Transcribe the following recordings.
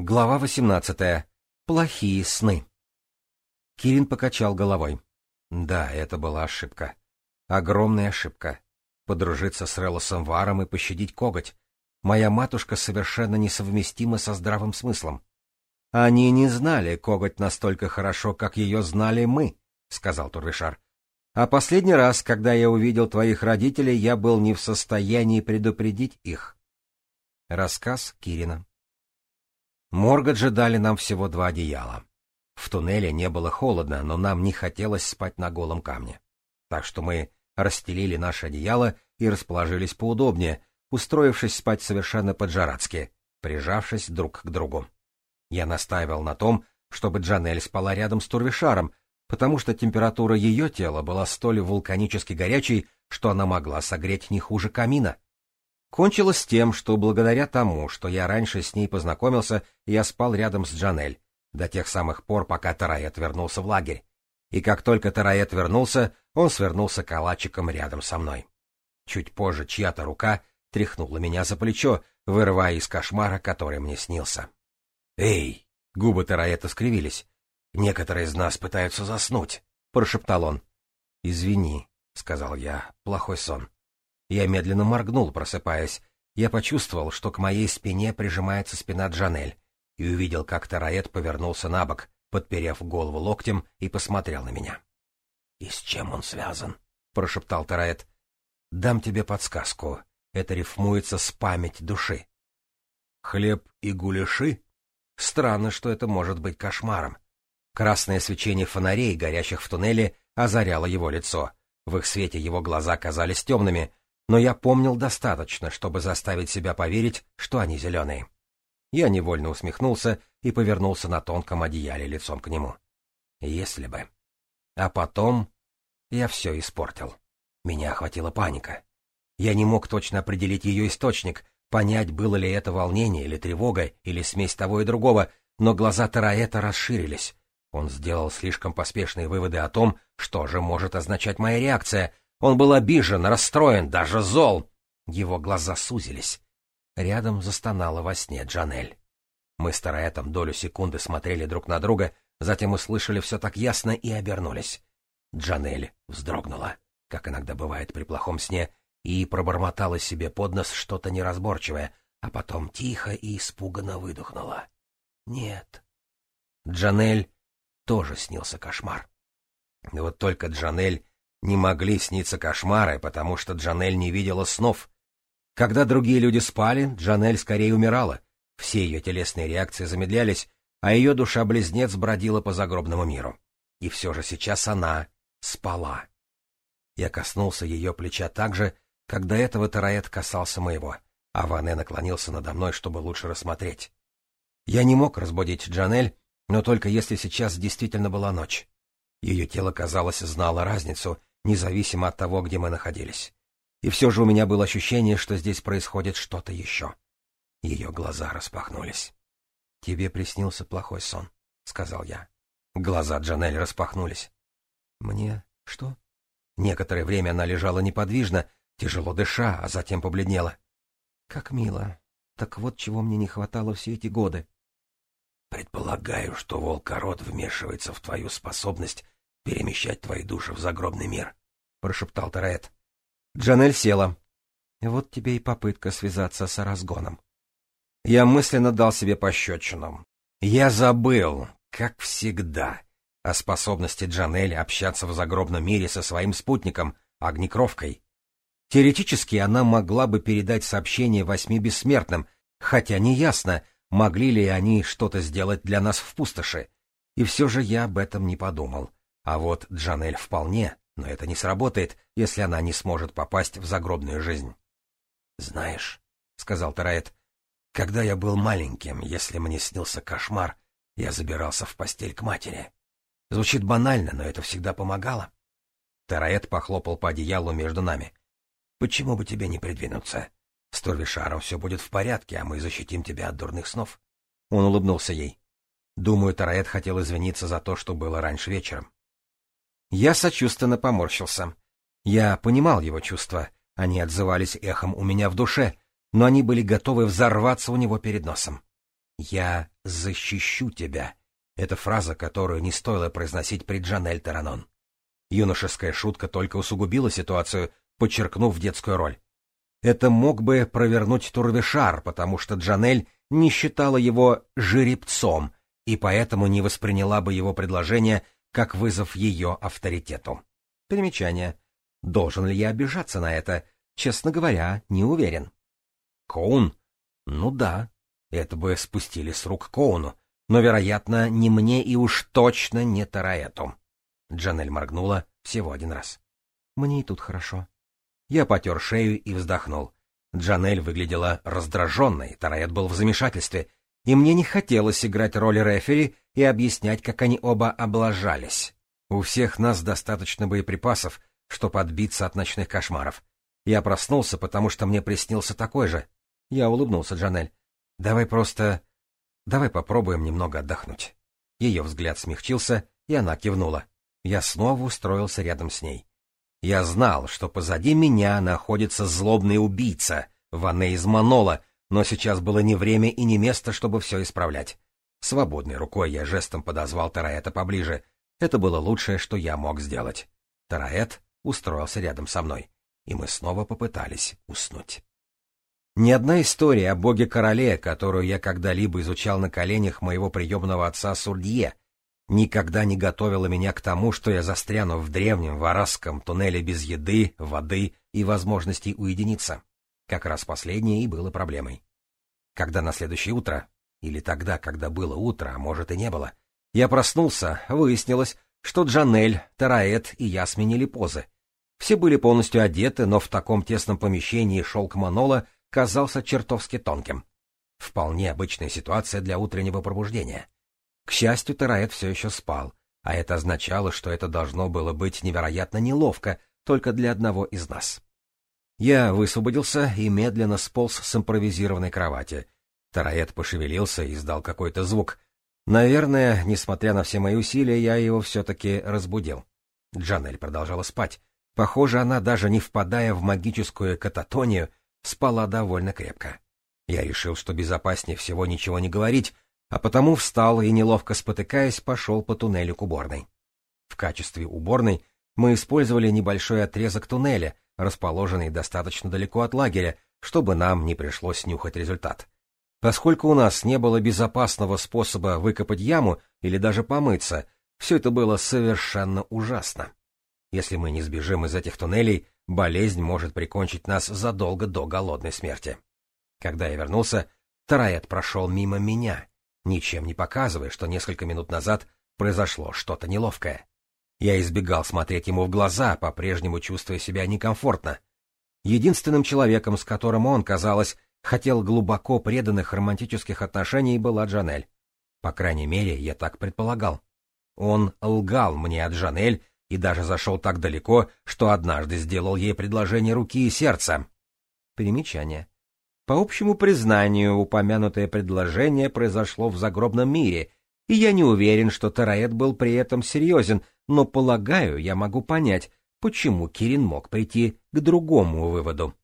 Глава 18. Плохие сны. Кирин покачал головой. Да, это была ошибка. Огромная ошибка. Подружиться с Релосом Варом и пощадить коготь. Моя матушка совершенно несовместима со здравым смыслом. — Они не знали коготь настолько хорошо, как ее знали мы, — сказал Турвишар. — А последний раз, когда я увидел твоих родителей, я был не в состоянии предупредить их. Рассказ Кирина Моргот же дали нам всего два одеяла. В туннеле не было холодно, но нам не хотелось спать на голом камне. Так что мы расстелили наше одеяло и расположились поудобнее, устроившись спать совершенно по-джарадски, прижавшись друг к другу. Я настаивал на том, чтобы Джанель спала рядом с Турвишаром, потому что температура ее тела была столь вулканически горячей, что она могла согреть не хуже камина. Кончилось тем, что благодаря тому, что я раньше с ней познакомился, я спал рядом с Джанель, до тех самых пор, пока Тараэт вернулся в лагерь. И как только Тараэт вернулся, он свернулся калачиком рядом со мной. Чуть позже чья-то рука тряхнула меня за плечо, вырывая из кошмара, который мне снился. «Эй!» — губы Тараэта скривились. «Некоторые из нас пытаются заснуть», — прошептал он. «Извини», — сказал я, — «плохой сон». Я медленно моргнул, просыпаясь. Я почувствовал, что к моей спине прижимается спина Джанель, и увидел, как Тараэт повернулся на бок, подперев голову локтем, и посмотрел на меня. — И с чем он связан? — прошептал Тараэт. — Дам тебе подсказку. Это рифмуется с память души. — Хлеб и гуляши? Странно, что это может быть кошмаром. Красное свечение фонарей, горящих в туннеле, озаряло его лицо. В их свете его глаза казались темными, но я помнил достаточно, чтобы заставить себя поверить, что они зеленые. Я невольно усмехнулся и повернулся на тонком одеяле лицом к нему. Если бы. А потом я все испортил. Меня охватила паника. Я не мог точно определить ее источник, понять, было ли это волнение или тревога, или смесь того и другого, но глаза Тараэта расширились. Он сделал слишком поспешные выводы о том, что же может означать моя реакция — он был обижен, расстроен, даже зол. Его глаза сузились. Рядом застонала во сне Джанель. Мы с Тараэтом долю секунды смотрели друг на друга, затем услышали все так ясно и обернулись. Джанель вздрогнула, как иногда бывает при плохом сне, и пробормотала себе под нос что-то неразборчивое, а потом тихо и испуганно выдохнула. «Нет». Джанель тоже снился кошмар. Но вот только Джанель не могли сниться кошмары, потому что Джанель не видела снов. Когда другие люди спали, Джанель скорее умирала. Все ее телесные реакции замедлялись, а ее душа-близнец бродила по загробному миру. И все же сейчас она спала. Я коснулся ее плеча так же, как до этого Тараэт касался моего, а Ване наклонился надо мной, чтобы лучше рассмотреть. Я не мог разбудить Джанель, но только если сейчас действительно была ночь. Ее тело, казалось, знало разницу, независимо от того, где мы находились. И все же у меня было ощущение, что здесь происходит что-то еще. Ее глаза распахнулись. — Тебе приснился плохой сон, — сказал я. Глаза Джанель распахнулись. — Мне что? Некоторое время она лежала неподвижно, тяжело дыша, а затем побледнела. — Как мило. Так вот чего мне не хватало все эти годы. — Предполагаю, что волкород вмешивается в твою способность перемещать твои души в загробный мир. — прошептал Терет. Джанель села. «Вот тебе и попытка связаться с разгоном». Я мысленно дал себе пощечину. Я забыл, как всегда, о способности Джанель общаться в загробном мире со своим спутником, огнекровкой. Теоретически она могла бы передать сообщение восьми бессмертным, хотя неясно, могли ли они что-то сделать для нас в пустоши. И все же я об этом не подумал. А вот Джанель вполне. Но это не сработает, если она не сможет попасть в загробную жизнь. «Знаешь», — сказал Тараэт, — «когда я был маленьким, если мне снился кошмар, я забирался в постель к матери. Звучит банально, но это всегда помогало». Тараэт похлопал по одеялу между нами. «Почему бы тебе не придвинуться? С Торвишаром все будет в порядке, а мы защитим тебя от дурных снов». Он улыбнулся ей. Думаю, Тараэт хотел извиниться за то, что было раньше вечером. Я сочувственно поморщился. Я понимал его чувства, они отзывались эхом у меня в душе, но они были готовы взорваться у него перед носом. «Я защищу тебя», — это фраза, которую не стоило произносить при Джанель Таранон. Юношеская шутка только усугубила ситуацию, подчеркнув детскую роль. Это мог бы провернуть Турвишар, потому что Джанель не считала его «жеребцом», и поэтому не восприняла бы его предложение как вызов ее авторитету. Примечание. Должен ли я обижаться на это? Честно говоря, не уверен. Коун? Ну да, это бы спустили с рук Коуну, но, вероятно, не мне и уж точно не Тараэту. Джанель моргнула всего один раз. Мне и тут хорошо. Я потер шею и вздохнул. Джанель выглядела раздраженной, Тараэт был в замешательстве, и мне не хотелось играть роль рефери и объяснять, как они оба облажались. У всех нас достаточно боеприпасов, чтобы отбиться от ночных кошмаров. Я проснулся, потому что мне приснился такой же. Я улыбнулся Джанель. Давай просто... Давай попробуем немного отдохнуть. Ее взгляд смягчился, и она кивнула. Я снова устроился рядом с ней. Я знал, что позади меня находится злобный убийца, Ванне из Манола, но сейчас было не время и не место, чтобы все исправлять. Свободной рукой я жестом подозвал Тараэта поближе. Это было лучшее, что я мог сделать. Тараэт устроился рядом со мной, и мы снова попытались уснуть. Ни одна история о боге-короле, которую я когда-либо изучал на коленях моего приемного отца Сурдье, никогда не готовила меня к тому, что я застряну в древнем варасском туннеле без еды, воды и возможности уединиться. Как раз последнее и было проблемой. Когда на следующее утро или тогда, когда было утро, а может и не было. Я проснулся, выяснилось, что Джанель, Тараэт и я сменили позы. Все были полностью одеты, но в таком тесном помещении шелк Манола казался чертовски тонким. Вполне обычная ситуация для утреннего пробуждения. К счастью, Тараэт все еще спал, а это означало, что это должно было быть невероятно неловко только для одного из нас. Я высвободился и медленно сполз с импровизированной кровати — Тароэт пошевелился и издал какой-то звук. Наверное, несмотря на все мои усилия, я его все-таки разбудил. Джанель продолжала спать. Похоже, она, даже не впадая в магическую кататонию, спала довольно крепко. Я решил, что безопаснее всего ничего не говорить, а потому встал и, неловко спотыкаясь, пошел по туннелю к уборной. В качестве уборной мы использовали небольшой отрезок туннеля, расположенный достаточно далеко от лагеря, чтобы нам не пришлось нюхать результат. Поскольку у нас не было безопасного способа выкопать яму или даже помыться, все это было совершенно ужасно. Если мы не сбежим из этих туннелей, болезнь может прикончить нас задолго до голодной смерти. Когда я вернулся, Тараэт прошел мимо меня, ничем не показывая, что несколько минут назад произошло что-то неловкое. Я избегал смотреть ему в глаза, по-прежнему чувствуя себя некомфортно. Единственным человеком, с которым он, казалось, хотел глубоко преданных романтических отношений, была Джанель. По крайней мере, я так предполагал. Он лгал мне от Джанель и даже зашел так далеко, что однажды сделал ей предложение руки и сердца. Примечание. По общему признанию, упомянутое предложение произошло в загробном мире, и я не уверен, что Тараэт был при этом серьезен, но, полагаю, я могу понять, почему Кирин мог прийти к другому выводу.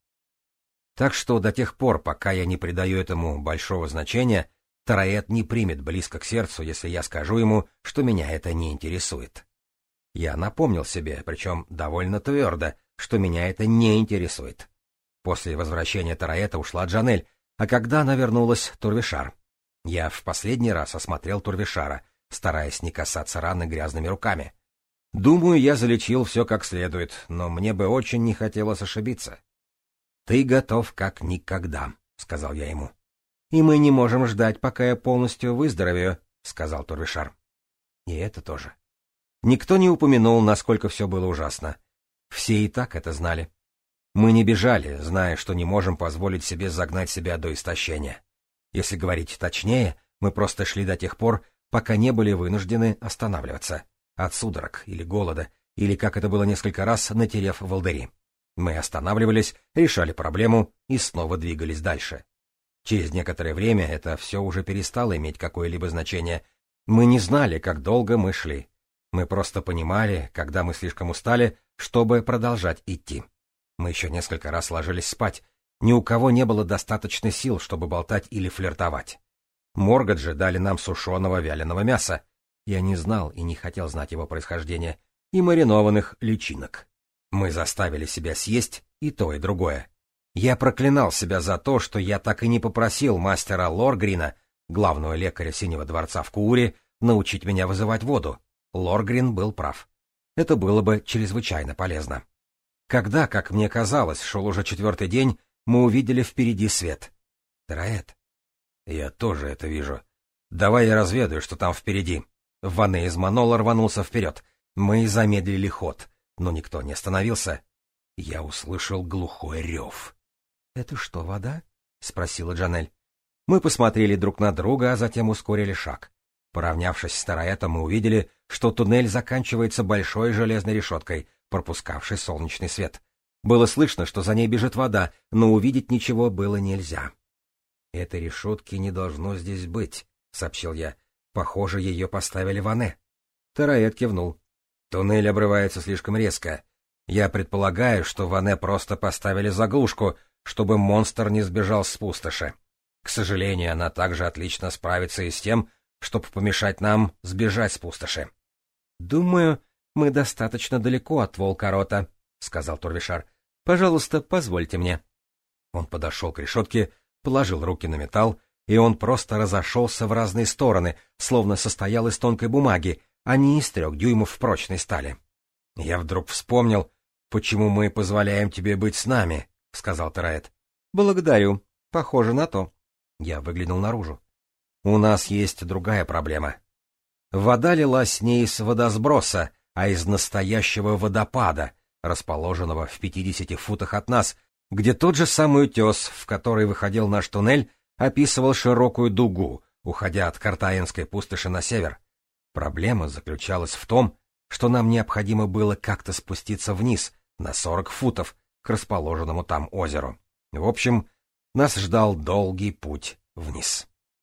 Так что до тех пор, пока я не придаю этому большого значения, Тараэт не примет близко к сердцу, если я скажу ему, что меня это не интересует. Я напомнил себе, причем довольно твердо, что меня это не интересует. После возвращения Тараэта ушла Джанель, а когда она вернулась, Турвишар. Я в последний раз осмотрел Турвишара, стараясь не касаться раны грязными руками. Думаю, я залечил все как следует, но мне бы очень не хотелось ошибиться. Ты готов как никогда, сказал я ему. И мы не можем ждать, пока я полностью выздоровею, сказал Турвишар. И это тоже. Никто не упомянул, насколько все было ужасно. Все и так это знали. Мы не бежали, зная, что не можем позволить себе загнать себя до истощения. Если говорить точнее, мы просто шли до тех пор, пока не были вынуждены останавливаться от судорог или голода, или, как это было несколько раз, натерев волдыри. Мы останавливались, решали проблему и снова двигались дальше. Через некоторое время это все уже перестало иметь какое-либо значение. Мы не знали, как долго мы шли. Мы просто понимали, когда мы слишком устали, чтобы продолжать идти. Мы еще несколько раз ложились спать. Ни у кого не было достаточно сил, чтобы болтать или флиртовать. Моргаджи дали нам сушеного вяленого мяса. Я не знал и не хотел знать его происхождение. И маринованных личинок. Мы заставили себя съесть и то, и другое. Я проклинал себя за то, что я так и не попросил мастера Лоргрина, главного лекаря Синего дворца в Кууре, научить меня вызывать воду. Лоргрин был прав. Это было бы чрезвычайно полезно. Когда, как мне казалось, шел уже четвертый день, мы увидели впереди свет. Траэт. Я тоже это вижу. Давай я разведаю, что там впереди. Ване из Манола рванулся вперед. Мы замедлили ход но никто не остановился. Я услышал глухой рев. — Это что, вода? — спросила Джанель. Мы посмотрели друг на друга, а затем ускорили шаг. Поравнявшись с Тараэта, мы увидели, что туннель заканчивается большой железной решеткой, пропускавшей солнечный свет. Было слышно, что за ней бежит вода, но увидеть ничего было нельзя. «Этой решетки не должно здесь быть», — сообщил я. «Похоже, ее поставили в Ане». Тараэт кивнул. Туннель обрывается слишком резко. Я предполагаю, что Ване просто поставили заглушку, чтобы монстр не сбежал с пустоши. К сожалению, она также отлично справится и с тем, чтобы помешать нам сбежать с пустоши. — Думаю, мы достаточно далеко от волкорота, — сказал Турвишар. — Пожалуйста, позвольте мне. Он подошел к решетке, положил руки на металл, и он просто разошелся в разные стороны, словно состоял из тонкой бумаги, а не из трех дюймов в прочной стали. Я вдруг вспомнил, почему мы позволяем тебе быть с нами, — сказал Тараэт. — Благодарю. Похоже на то. Я выглянул наружу. У нас есть другая проблема. Вода лилась не из водосброса, а из настоящего водопада, расположенного в 50 футах от нас, где тот же самый утес, в который выходил наш туннель, описывал широкую дугу, уходя от Картаинской пустоши на север. Проблема заключалась в том, что нам необходимо было как-то спуститься вниз, на 40 футов, к расположенному там озеру. В общем, нас ждал долгий путь вниз.